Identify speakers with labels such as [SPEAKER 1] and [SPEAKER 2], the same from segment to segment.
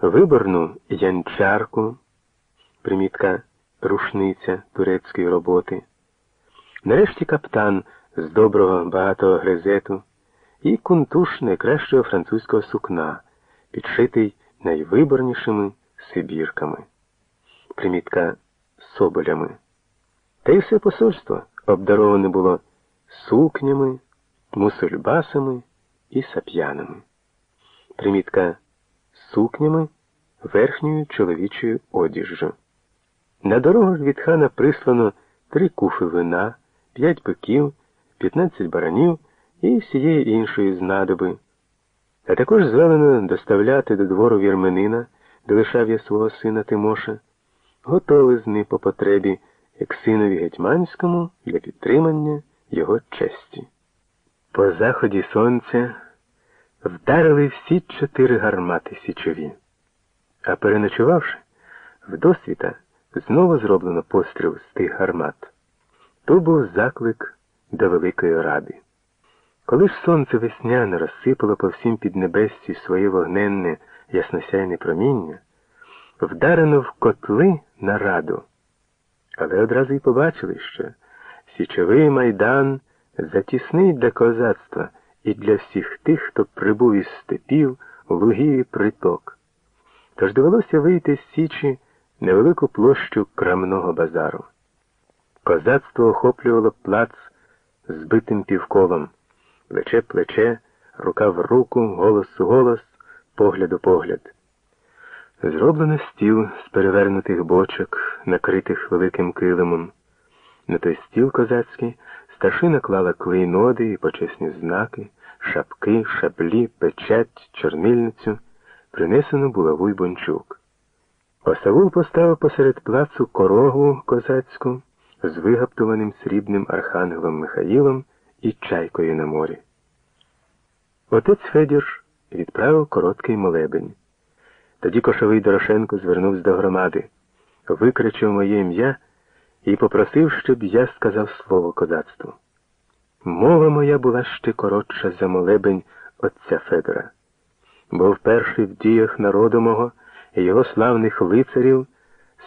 [SPEAKER 1] виборну янчарку, примітка рушниця турецької роботи, нарешті каптан з доброго багатого грезету і кунтуш найкращого французького сукна, підшитий найвиборнішими сибірками, примітка соболями. Та й все посольство обдароване було сукнями, мусульбасами і сап'янами. Примітка сукнями верхньою чоловічою одіжжю. На дорогу ж від хана прислано три куфи вина, п'ять биків, п'ятнадцять баранів і всієї іншої знадоби. А також звелено доставляти до двору вірменина, де лишав я свого сина Тимоша, готовизни по потребі, як синові гетьманському для підтримання його честі. По заході сонця вдарили всі чотири гармати січові, а переночувавши, вдосвіта знову зроблено постріл з тих гармат. То був заклик до Великої Ради. Коли ж сонце весняне розсипало по всім піднебесці своє вогненне ясносяйне проміння, вдарено в котли на раду. Але одразу й побачили, що січовий майдан затісний для козацтва і для всіх тих, хто прибув із степів, лугів і приток. Тож довелося вийти з Січі невелику площу крамного базару. Козацтво охоплювало плац збитим півколом, плече плече, рука в руку, голос у голос, погляд у погляд. Зроблено стіл з перевернутих бочок, накритих великим килимом. На той стіл козацький старшина клала клейноди і почесні знаки, шапки, шаблі, печать, чорнильницю, принесено булаву й бончук. Осавул поставив посеред плацу корогу козацьку з вигаптуваним срібним архангелом Михаїлом і чайкою на морі. Отець Федір відправив короткий молебень. Тоді кошовий Дорошенко звернувся до громади, викричав моє ім'я і попросив, щоб я сказав слово козацтву. Мова моя була ще коротша за молебень отця Федора, бо вперше в діях народу мого його славних лицарів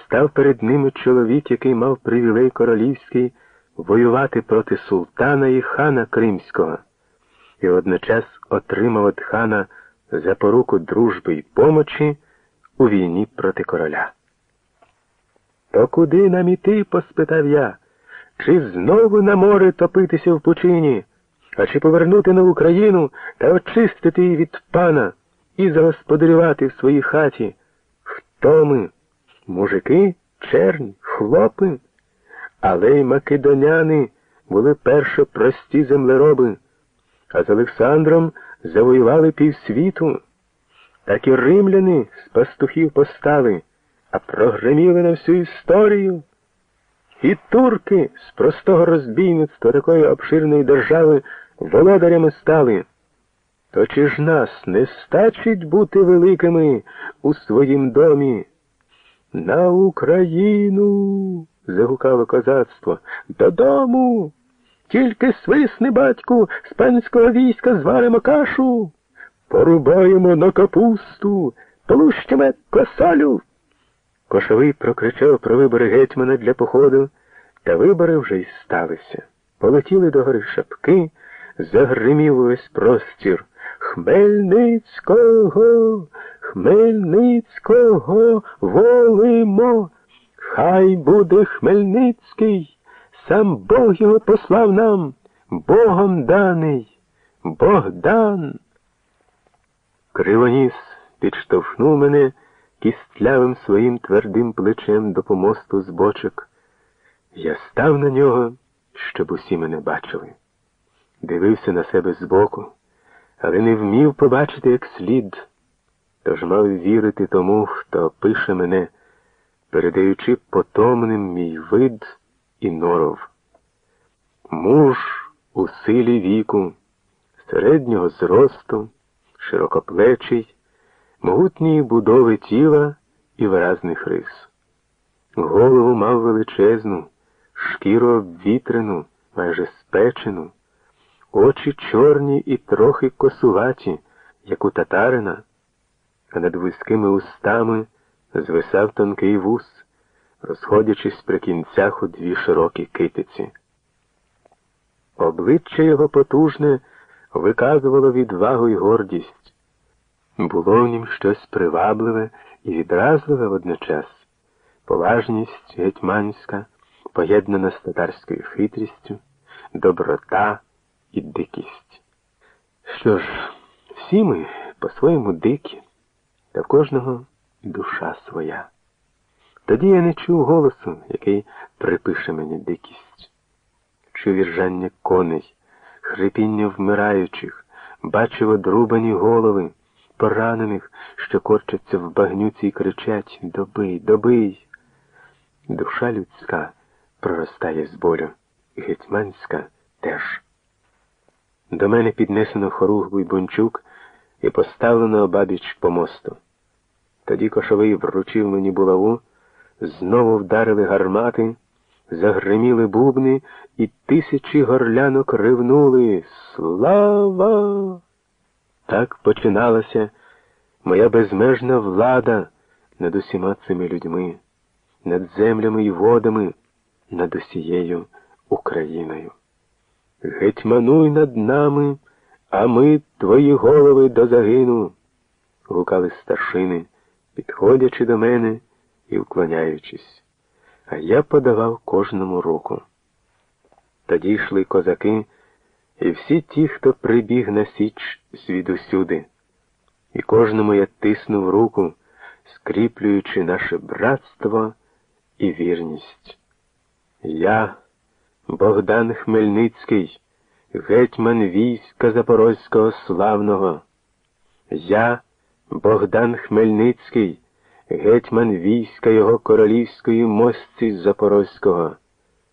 [SPEAKER 1] став перед ними чоловік, який мав привілей королівський воювати проти султана і хана Кримського, і водночас отримав від хана запоруку дружби й помочі у війні проти короля. То куди нам іти? поспитав я, чи знову на море топитися в пучині, а чи повернути на Україну та очистити її від пана і загосподарювати в своїй хаті? Хто ми? Мужики, черні, хлопи? Але й македоняни були першо прості землероби, а з Олександром завоювали півсвіту. Так і римляни з пастухів постали, а прогреміли на всю історію. І турки з простого розбійництва такої обширної держави володарями стали. То чи ж нас не стачить бути великими у своїм домі? На Україну. загукало козацтво. Додому. Тільки свисни, батьку, з панського війська зваримо кашу. Порубаємо на капусту, полущимо косалю. Кошовий прокричав про вибори гетьмана для походу, та вибори вже й сталися. Полетіли до гори шапки, загримів увесь простір. Хмельницького, Хмельницького волимо. Хай буде Хмельницький, сам Бог його послав нам, Богом даний, Богдан. Кривоніс підштовхнув мене кістлявим своїм твердим плечем до помосту з бочок. Я став на нього, щоб усі мене бачили. Дивився на себе збоку, але не вмів побачити як слід, тож мав вірити тому, хто пише мене, передаючи потомним мій вид і норов. Муж у силі віку, середнього зросту широкоплечий, могутньої будови тіла і виразних рис. Голову мав величезну, шкіру обвітрену, майже спечену, очі чорні і трохи косуваті, як у татарина, а над вузькими устами звисав тонкий вус, розходячись при кінцях у дві широкі китиці. Обличчя його потужне виказувало відвагу й гордість. Було в нім щось привабливе і відразливе водночас, поважність гетьманська, поєднана з татарською хитрістю, доброта і дикість. Що ж, всі ми по-своєму дикі, та в кожного душа своя. Тоді я не чув голосу, який припише мені дикість, чув віржання коней, хрипіння вмираючих, бачив одрубані голови, поранених, що корчаться в багнюці і кричать Добий, добий. Душа людська проростає з болю, гетьманська теж. До мене піднесено хоругву й бунчук і поставлено обабіч помосту. Тоді кошовий вручив мені булаву, знову вдарили гармати, загриміли бубни, і тисячі горлянок ривнули. Слава! Так починалася моя безмежна влада над усіма цими людьми, над землями і водами, над усією Україною. Гетьмануй над нами, а ми твої голови до загину, гукали старшини, підходячи до мене і вклоняючись, а я подавав кожному руку. Тоді йшли козаки і всі ті, хто прибіг на січ звідусюди, і кожному я тиснув руку, скріплюючи наше братство і вірність. Я Богдан Хмельницький, гетьман війська Запорозького славного. Я, Богдан Хмельницький, гетьман війська його королівської мості Запорозького.